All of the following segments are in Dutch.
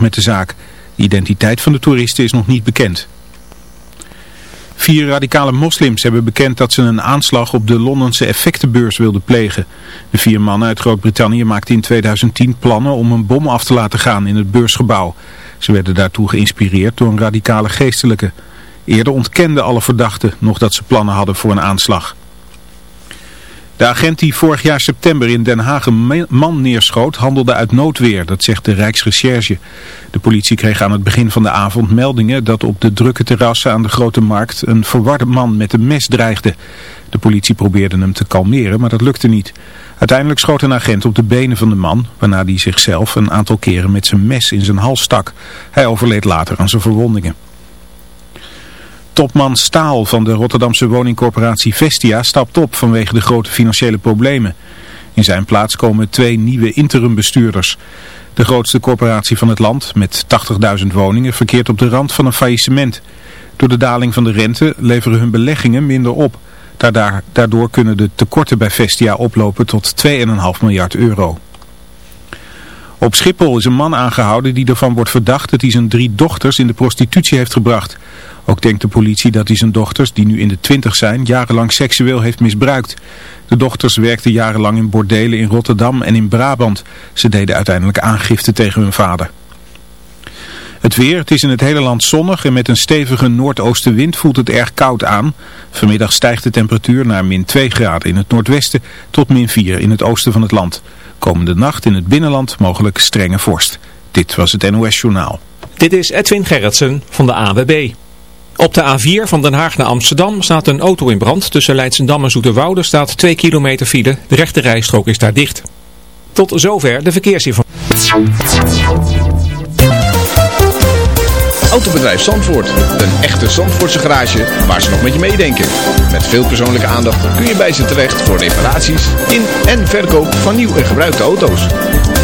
met de zaak. De identiteit van de toeristen is nog niet bekend. Vier radicale moslims hebben bekend dat ze een aanslag op de Londense effectenbeurs wilden plegen. De vier mannen uit Groot-Brittannië maakten in 2010 plannen om een bom af te laten gaan in het beursgebouw. Ze werden daartoe geïnspireerd door een radicale geestelijke. Eerder ontkenden alle verdachten nog dat ze plannen hadden voor een aanslag. De agent die vorig jaar september in Den Haag een man neerschoot handelde uit noodweer, dat zegt de Rijksrecherche. De politie kreeg aan het begin van de avond meldingen dat op de drukke terrassen aan de Grote Markt een verwarde man met een mes dreigde. De politie probeerde hem te kalmeren, maar dat lukte niet. Uiteindelijk schoot een agent op de benen van de man, waarna hij zichzelf een aantal keren met zijn mes in zijn hals stak. Hij overleed later aan zijn verwondingen. Topman Staal van de Rotterdamse woningcorporatie Vestia stapt op vanwege de grote financiële problemen. In zijn plaats komen twee nieuwe interimbestuurders. De grootste corporatie van het land, met 80.000 woningen, verkeert op de rand van een faillissement. Door de daling van de rente leveren hun beleggingen minder op. Daardoor kunnen de tekorten bij Vestia oplopen tot 2,5 miljard euro. Op Schiphol is een man aangehouden die ervan wordt verdacht dat hij zijn drie dochters in de prostitutie heeft gebracht. Ook denkt de politie dat hij zijn dochters, die nu in de twintig zijn, jarenlang seksueel heeft misbruikt. De dochters werkten jarenlang in bordelen in Rotterdam en in Brabant. Ze deden uiteindelijk aangifte tegen hun vader. Het weer, het is in het hele land zonnig en met een stevige noordoostenwind voelt het erg koud aan. Vanmiddag stijgt de temperatuur naar min 2 graden in het noordwesten tot min 4 in het oosten van het land. Komende nacht in het binnenland mogelijk strenge vorst. Dit was het NOS Journaal. Dit is Edwin Gerritsen van de AWB. Op de A4 van Den Haag naar Amsterdam staat een auto in brand. Tussen Leidsendam en Zoeterwoude staat 2 kilometer file. De rechte rijstrook is daar dicht. Tot zover de verkeersinformatie. Autobedrijf Zandvoort. Een echte Zandvoortse garage waar ze nog met je meedenken. Met veel persoonlijke aandacht kun je bij ze terecht voor reparaties in en verkoop van nieuw en gebruikte auto's.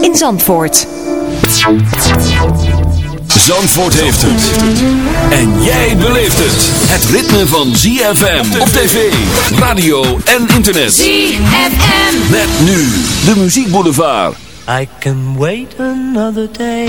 in Zandvoort. Zandvoort heeft het. En jij beleeft het. Het ritme van ZFM op tv, radio en internet. ZFM. Met nu de Muziek Boulevard. I can wait another day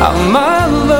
How my love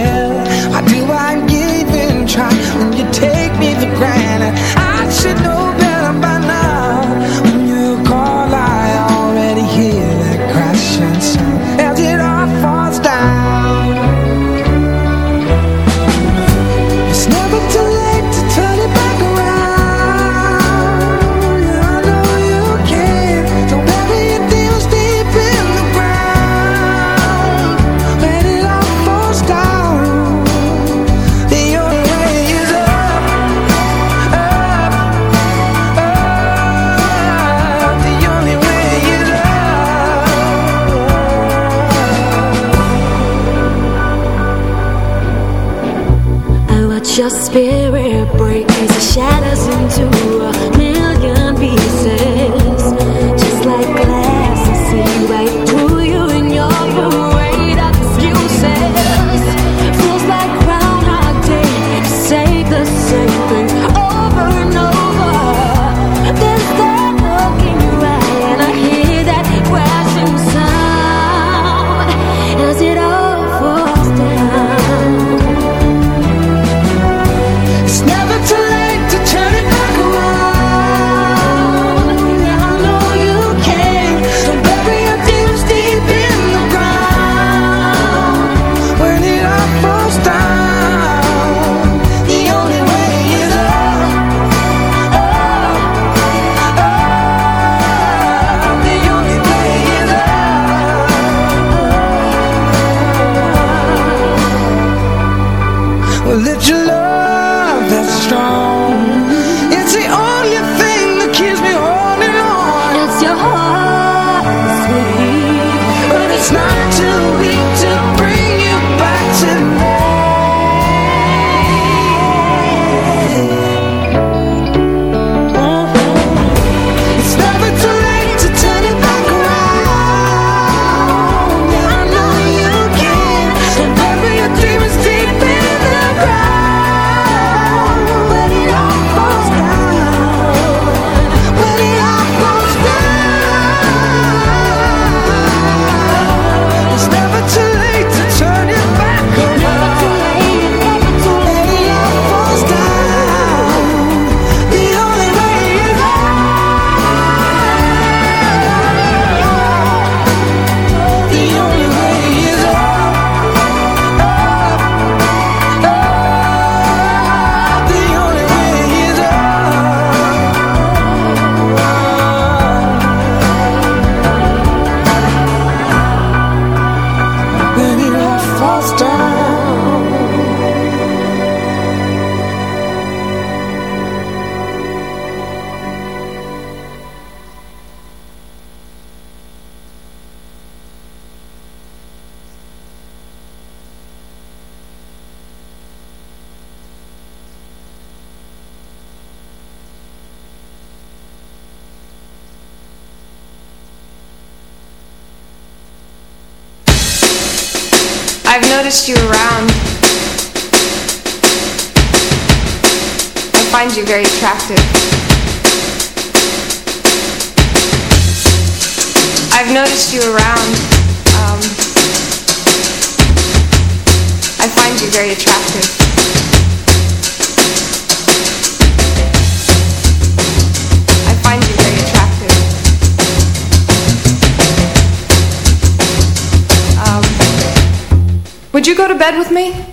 go to bed with me?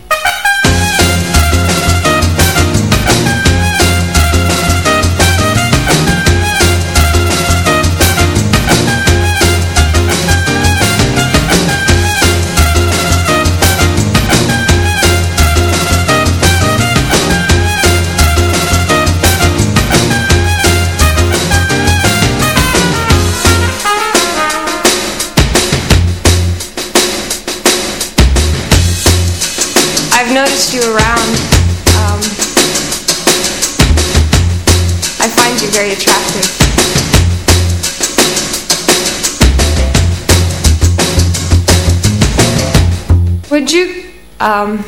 Um...